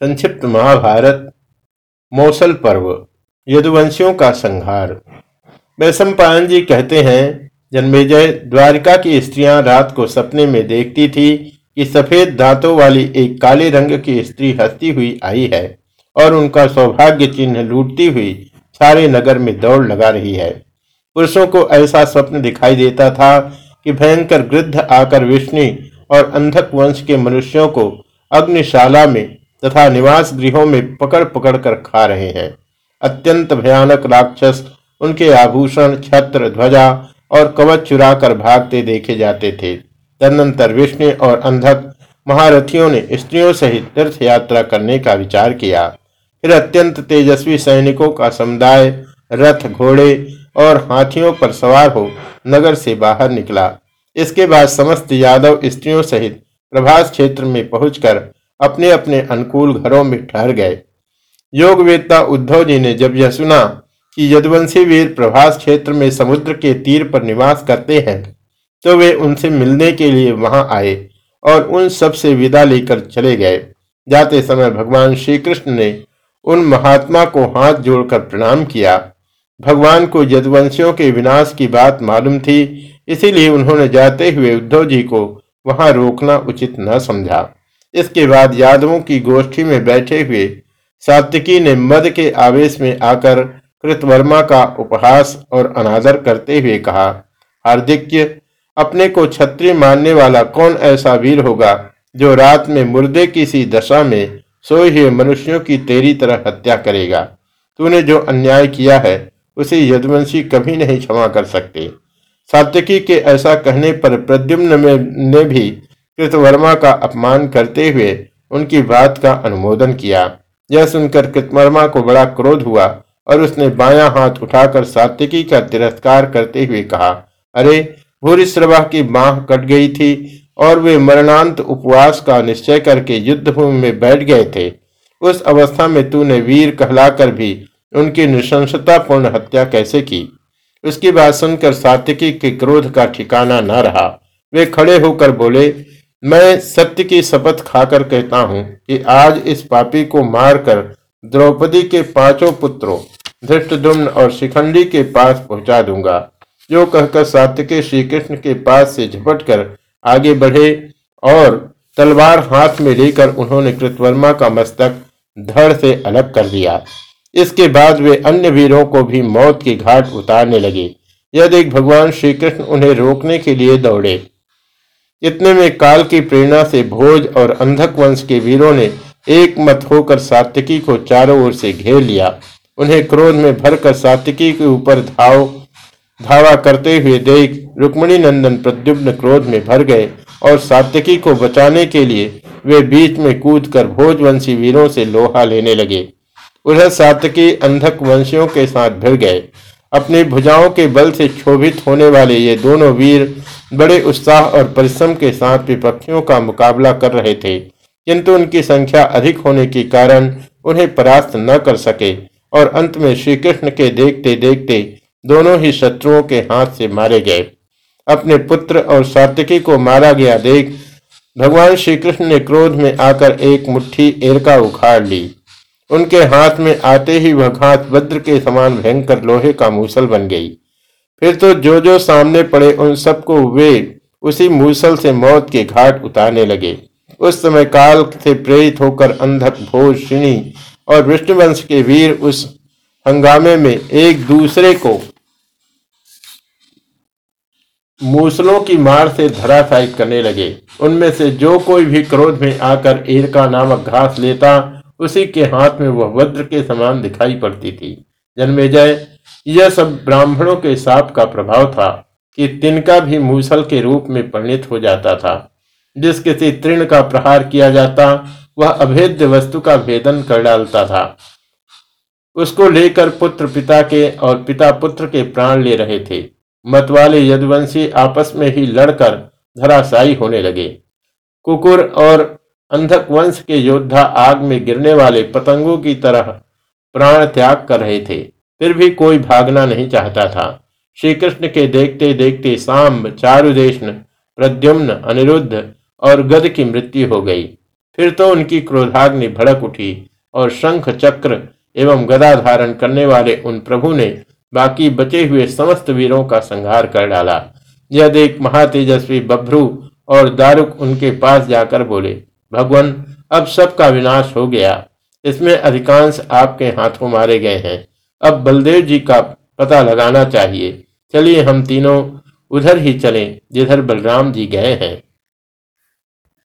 संक्षिप्त महाभारत, मौसल पर्व, यदुवंशियों का संहार। वैशम पायन जी कहते हैं, जन्मेजय द्वारिका की स्त्रियाँ रात को सपने में देखती थी कि सफ़ेद दांतों वाली एक काले रंग की स्त्री हंसती हुई आई है और उनका सौभाग्य चिन्ह लूटती हुई सारे नगर में दौड़ लगा रही है। पुरुषों को ऐसा स्वप्न दिखाई देता था कि भयंकर गृद्ध आकर विष्णु और अंधक वंश के मनुष्यों को अग्निशाला में तथा निवास गृहों में पकड़ पकड़ कर खा रहे हैं। अत्यंत भयानक राक्षस उनके आभूषण, छत्र, ध्वजा और कवच चुरा कर भागते देखे जाते थे। तदनंतर विष्णु और अंधक महारथियों ने स्त्रियों सहित तीर्थ यात्रा करने का विचार किया। फिर अत्यंत तेजस्वी सैनिकों का समुदाय, रथ, घोड़े और हाथियों पर सवार हो नगर से बाहर निकला। इसके बाद समस्त यादव स्त्रियों सहित प्रभास क्षेत्र में पहुंचकर अपने अपने अनुकूल घरों में ठहर गए। योग वेदता उद्धव जी ने जब यह सुना कि यदुवंशी वीर प्रभास क्षेत्र में समुद्र के तीर पर निवास करते हैं तो वे उनसे मिलने के लिए वहाँ आए और उन सबसे विदा लेकर चले गए। जाते समय भगवान श्री कृष्ण ने उन महात्मा को हाथ जोड़कर प्रणाम किया। भगवान को यदुवंशियों के विनाश की बात मालूम थी, इसीलिए उन्होंने जाते हुए उद्धव जी को वहाँ रोकना उचित न समझा। इसके बाद यादवों की गोष्ठी में बैठे हुए सात्विकी ने मद के आवेश में आकर कृतवर्मा का उपहास और अनादर करते हुए कहा, हार्दिक्य, अपने को क्षत्रिय मानने वाला कौन ऐसा वीर होगा जो रात में मुर्दे की सी दशा में सोए हुए मनुष्यों की तेरी तरह हत्या करेगा? तूने जो अन्याय किया है, उसे यदुवंशी कभी नहीं क्षमा कर सकते। सात्यकी के ऐसा कहने पर प्रद्युम्न ने भी कृतवर्मा का अपमान करते हुए उनकी बात का अनुमोदन किया। यह सुनकर कृतवर्मा को बड़ा क्रोध हुआ और उसने बाया हाथ उठाकर सात्विकी का तिरस्कार करते हुए कहा, अरे, भूरिश्रवा की बाह कट गई थी और वे मरणांत उपवास का निश्चय करके युद्ध भूमि में बैठ गए थे। उस अवस्था में तूने वीर कहलाकर भी उनकी नृशंसतापूर्ण हत्या कैसे की? उसकी बात सुनकर सात्विकी के क्रोध का ठिकाना न रहा। वे खड़े होकर बोले मैं सत्य की शपथ खाकर कहता हूँ कि आज इस पापी को मारकर द्रौपदी के पाँचों पुत्रों धृष्टदुम्न और शिखंडी के पास पहुँचा दूँगा। जो कहकर सात्विकी श्री कृष्ण के पास से झपट कर आगे बढ़े और तलवार हाथ में लेकर उन्होंने कृतवर्मा का मस्तक धड़ से अलग कर दिया। इसके बाद वे अन्य वीरों को भी मौत की घाट उतारने लगे। यदि भगवान श्री कृष्ण उन्हें रोकने के लिए दौड़े। इतने में काल की प्रेरणा से भोज और अंधक वंश के वीरों ने एक मत होकर सात्विकी को चारों ओर से घेर लिया। उन्हें क्रोध में भरकर सात्विकी के ऊपर धाव, धावा करते हुए देख रुक्मणी नंदन प्रद्युम्न क्रोध में भर गए और सात्विकी को बचाने के लिए वे बीच में कूद कर भोजवंशी वीरों से लोहा लेने लगे। उधर सात्विकी अंधक वंशियों के साथ भिड़ गए। अपनी भुजाओं के बल से क्षोभित होने वाले ये दोनों वीर बड़े उत्साह और परिश्रम के साथ विपक्षियों का मुकाबला कर रहे थे, किंतु उनकी संख्या अधिक होने के कारण उन्हें परास्त न कर सके और अंत में श्री कृष्ण के देखते देखते दोनों ही शत्रुओं के हाथ से मारे गए। अपने पुत्र और सात्विकी को मारा गया देख भगवान श्री कृष्ण ने क्रोध में आकर एक मुट्ठी एरका उखाड़ ली। उनके हाथ में आते ही वह घात वज्र के समान भयंकर लोहे का मूसल बन गई। फिर तो जो जो सामने पड़े उन सबको वे उसी मूसल से मौत के घाट उतारने लगे। उस समय काल से प्रेरित होकर अंधक श्रीणी और विष्णुवंश के वीर उस हंगामे में एक दूसरे को मूसलों की मार से धराशायित करने लगे। उनमें से जो कोई भी क्रोध में आकर ईरका नामक घास लेता उसी के हाथ में वह वज्र के समान दिखाई पड़ती थी। जन्मेजय यह सब ब्राह्मणों के साप का प्रभाव था कि तिनका भी मूसल के रूप में परिणित हो जाता था। जिस किसी तृण का प्रहार किया जाता, वह अभेद्य वस्तु का भेदन कर डालता था। उसको लेकर पुत्र पिता के और पिता पुत्र के प्राण ले रहे थे। मतवाले यदुवंशी आपस में ही लड़कर धराशायी होने लगे। कुकुर और अंधक वंश के योद्धा आग में गिरने वाले पतंगों की तरह प्राण त्याग कर रहे थे। फिर भी कोई भागना नहीं चाहता था। श्री कृष्ण के देखते देखते सांब चारुदेशन, प्रद्युम्न, अनिरुद्ध और गद की मृत्यु हो गई। फिर तो उनकी क्रोधाग्नि भड़क उठी और शंख, चक्र एवं गदा धारण करने वाले उन प्रभु ने बाकी बचे हुए समस्त वीरों का संहार कर डाला। यह देख महातेजस्वी बभ्रू और दारुक उनके पास जाकर बोले भगवान, अब सबका विनाश हो गया। इसमें अधिकांश आपके हाथों मारे गए हैं। अब बलदेव जी का पता लगाना चाहिए। चलिए हम तीनों उधर ही चलें, जिधर बलराम जी गए हैं।